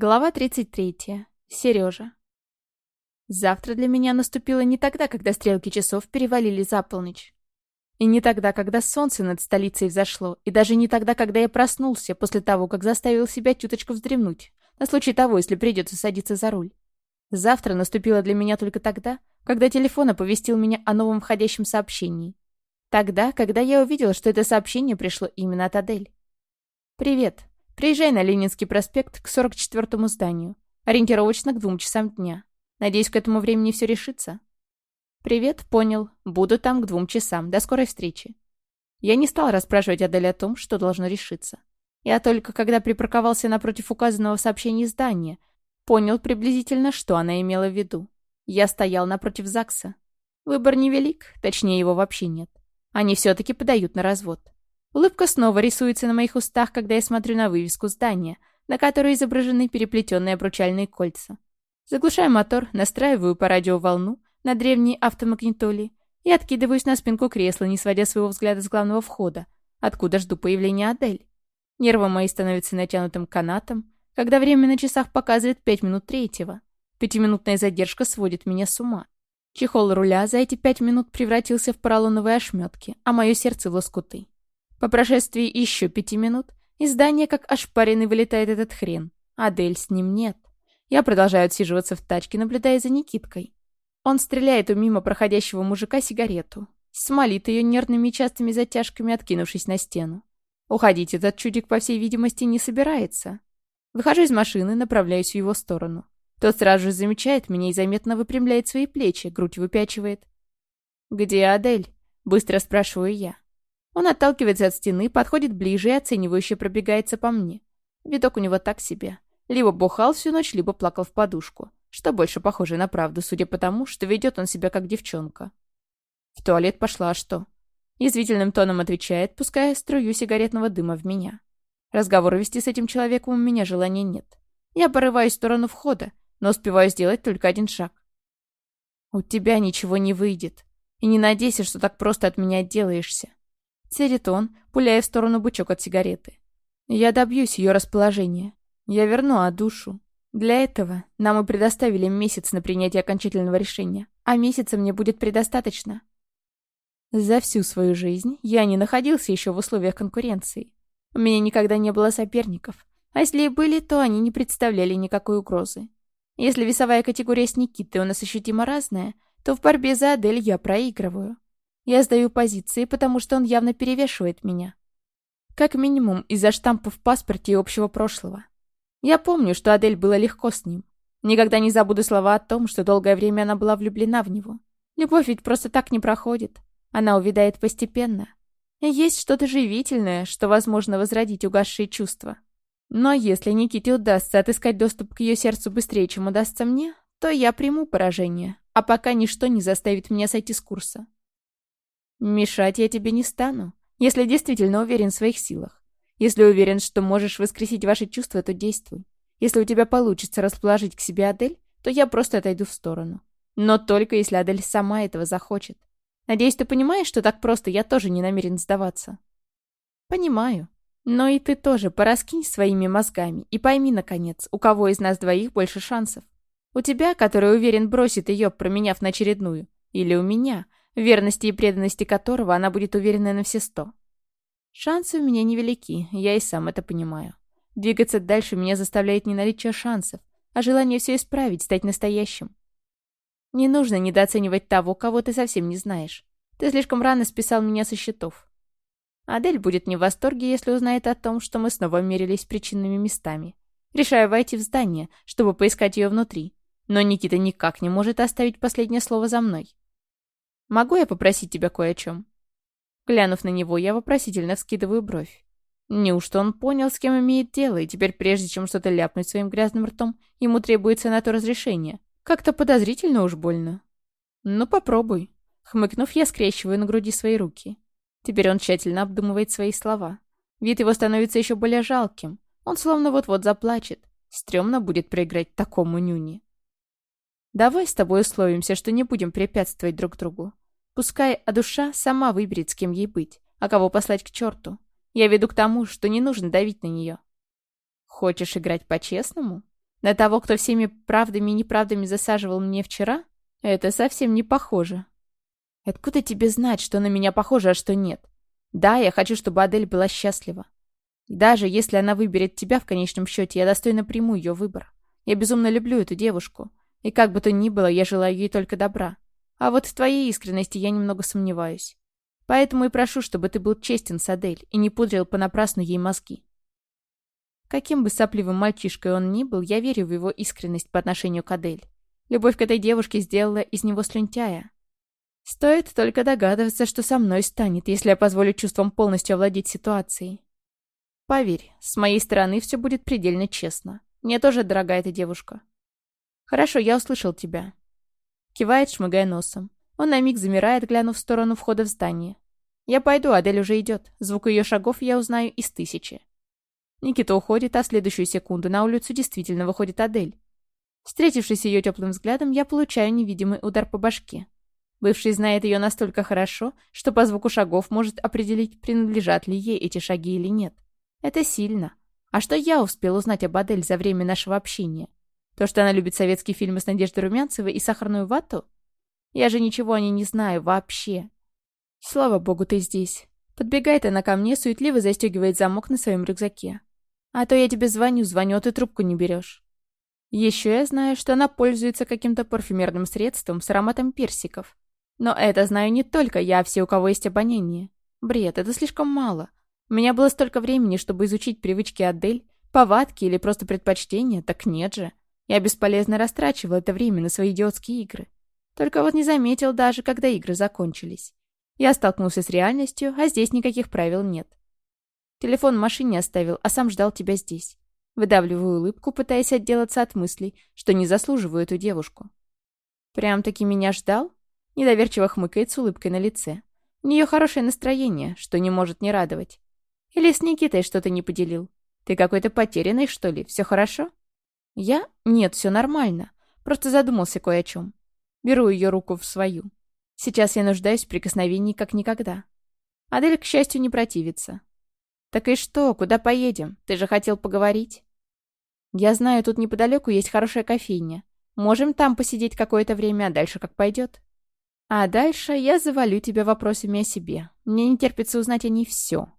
Глава 33. Сережа. Завтра для меня наступило не тогда, когда стрелки часов перевалили за полночь. И не тогда, когда солнце над столицей взошло, и даже не тогда, когда я проснулся после того, как заставил себя чуточку вздремнуть, на случай того, если придется садиться за руль. Завтра наступило для меня только тогда, когда телефон оповестил меня о новом входящем сообщении. Тогда, когда я увидел, что это сообщение пришло именно от Адель. «Привет. Приезжай на Ленинский проспект к 44-му зданию. Ориентировочно к двум часам дня. Надеюсь, к этому времени все решится. Привет, понял. Буду там к двум часам. До скорой встречи. Я не стал расспрашивать Адель о том, что должно решиться. Я только, когда припарковался напротив указанного в сообщении здания, понял приблизительно, что она имела в виду. Я стоял напротив ЗАГСа. Выбор невелик, точнее его вообще нет. Они все-таки подают на развод. Улыбка снова рисуется на моих устах, когда я смотрю на вывеску здания, на которой изображены переплетенные обручальные кольца. Заглушаю мотор, настраиваю по радио волну на древней автомагнитоле и откидываюсь на спинку кресла, не сводя своего взгляда с главного входа, откуда жду появления Адель. Нервы мои становятся натянутым канатом, когда время на часах показывает пять минут третьего. Пятиминутная задержка сводит меня с ума. Чехол руля за эти пять минут превратился в поролоновые ошметки, а мое сердце в лоскуты. По прошествии еще пяти минут из здания как ошпаренный вылетает этот хрен. Адель с ним нет. Я продолжаю отсиживаться в тачке, наблюдая за Никиткой. Он стреляет у мимо проходящего мужика сигарету. Смолит ее нервными частыми затяжками, откинувшись на стену. Уходить этот чудик, по всей видимости, не собирается. Выхожу из машины, направляюсь в его сторону. Тот сразу же замечает меня и заметно выпрямляет свои плечи, грудь выпячивает. «Где Адель?» — быстро спрашиваю я. Он отталкивается от стены, подходит ближе и оценивающе пробегается по мне. Видок у него так себе. Либо бухал всю ночь, либо плакал в подушку. Что больше похоже на правду, судя по тому, что ведет он себя как девчонка. В туалет пошла, а что? Язвительным тоном отвечает, пуская струю сигаретного дыма в меня. Разговоры вести с этим человеком у меня желания нет. Я порываюсь в сторону входа, но успеваю сделать только один шаг. «У тебя ничего не выйдет. И не надейся, что так просто от меня отделаешься. Цедит он, пуляя в сторону бычок от сигареты. Я добьюсь ее расположения. Я верну а душу. Для этого нам и предоставили месяц на принятие окончательного решения, а месяца мне будет предостаточно. За всю свою жизнь я не находился еще в условиях конкуренции. У меня никогда не было соперников, а если и были, то они не представляли никакой угрозы. Если весовая категория с Никитой у нас ощутимо разная, то в борьбе за Адель я проигрываю. Я сдаю позиции, потому что он явно перевешивает меня. Как минимум из-за штампа в паспорте и общего прошлого. Я помню, что Адель было легко с ним. Никогда не забуду слова о том, что долгое время она была влюблена в него. Любовь ведь просто так не проходит. Она увядает постепенно. И есть что-то живительное, что возможно возродить угасшие чувства. Но если Никите удастся отыскать доступ к ее сердцу быстрее, чем удастся мне, то я приму поражение, а пока ничто не заставит меня сойти с курса. Мешать я тебе не стану, если действительно уверен в своих силах. Если уверен, что можешь воскресить ваши чувства, то действуй. Если у тебя получится расположить к себе Адель, то я просто отойду в сторону. Но только если Адель сама этого захочет. Надеюсь, ты понимаешь, что так просто я тоже не намерен сдаваться. Понимаю. Но и ты тоже пораскинь своими мозгами и пойми, наконец, у кого из нас двоих больше шансов. У тебя, который уверен бросит ее, променяв на очередную, или у меня, верности и преданности которого она будет уверена на все сто. Шансы у меня невелики, я и сам это понимаю. Двигаться дальше меня заставляет не наличие шансов, а желание все исправить, стать настоящим. Не нужно недооценивать того, кого ты совсем не знаешь. Ты слишком рано списал меня со счетов. Адель будет не в восторге, если узнает о том, что мы снова мерились причинными местами. Решаю войти в здание, чтобы поискать ее внутри. Но Никита никак не может оставить последнее слово за мной. Могу я попросить тебя кое о чем?» Глянув на него, я вопросительно вскидываю бровь. Неужто он понял, с кем имеет дело, и теперь, прежде чем что-то ляпнуть своим грязным ртом, ему требуется на то разрешение? Как-то подозрительно уж больно. «Ну, попробуй». Хмыкнув, я скрещиваю на груди свои руки. Теперь он тщательно обдумывает свои слова. Вид его становится еще более жалким. Он словно вот-вот заплачет. Стремно будет проиграть такому нюни. Давай с тобой условимся, что не будем препятствовать друг другу. Пускай, а душа сама выберет, с кем ей быть, а кого послать к черту. Я веду к тому, что не нужно давить на нее. Хочешь играть по-честному? На того, кто всеми правдами и неправдами засаживал мне вчера? Это совсем не похоже. Откуда тебе знать, что на меня похоже, а что нет? Да, я хочу, чтобы Адель была счастлива. И даже если она выберет тебя в конечном счете, я достойно приму ее выбор. Я безумно люблю эту девушку. И как бы то ни было, я желаю ей только добра. А вот в твоей искренности я немного сомневаюсь. Поэтому и прошу, чтобы ты был честен с Адель и не пудрил понапрасну ей мозги. Каким бы сопливым мальчишкой он ни был, я верю в его искренность по отношению к Адель. Любовь к этой девушке сделала из него слюнтяя. Стоит только догадываться, что со мной станет, если я позволю чувствам полностью овладеть ситуацией. Поверь, с моей стороны все будет предельно честно. Мне тоже дорога эта девушка. Хорошо, я услышал тебя. Кивает, шмыгая носом. Он на миг замирает, глянув в сторону входа в здание. Я пойду, Адель уже идет. Звук ее шагов я узнаю из тысячи. Никита уходит, а в следующую секунду на улицу действительно выходит Адель. Встретившись ее теплым взглядом, я получаю невидимый удар по башке. Бывший знает ее настолько хорошо, что по звуку шагов может определить, принадлежат ли ей эти шаги или нет. Это сильно. А что я успел узнать об Адель за время нашего общения? То, что она любит советские фильмы с Надеждой Румянцевой и сахарную вату? Я же ничего о ней не знаю вообще. Слава богу, ты здесь. Подбегает она ко мне, суетливо застегивает замок на своем рюкзаке. А то я тебе звоню, звоню, а ты трубку не берешь. Еще я знаю, что она пользуется каким-то парфюмерным средством с ароматом персиков. Но это знаю не только я, а все, у кого есть обоняние. Бред, это слишком мало. У меня было столько времени, чтобы изучить привычки Адель, повадки или просто предпочтения, так нет же. Я бесполезно растрачивал это время на свои идиотские игры. Только вот не заметил даже, когда игры закончились. Я столкнулся с реальностью, а здесь никаких правил нет. Телефон в машине оставил, а сам ждал тебя здесь. Выдавливаю улыбку, пытаясь отделаться от мыслей, что не заслуживаю эту девушку. Прям-таки меня ждал? Недоверчиво хмыкает с улыбкой на лице. У нее хорошее настроение, что не может не радовать. Или с Никитой что-то не поделил? Ты какой-то потерянный, что ли? Все хорошо? Я? Нет, все нормально. Просто задумался кое о чем. Беру ее руку в свою. Сейчас я нуждаюсь в прикосновении как никогда. Адель, к счастью, не противится. «Так и что? Куда поедем? Ты же хотел поговорить?» «Я знаю, тут неподалеку есть хорошая кофейня. Можем там посидеть какое-то время, а дальше как пойдет?» А дальше я завалю тебя вопросами о себе. Мне не терпится узнать о ней все.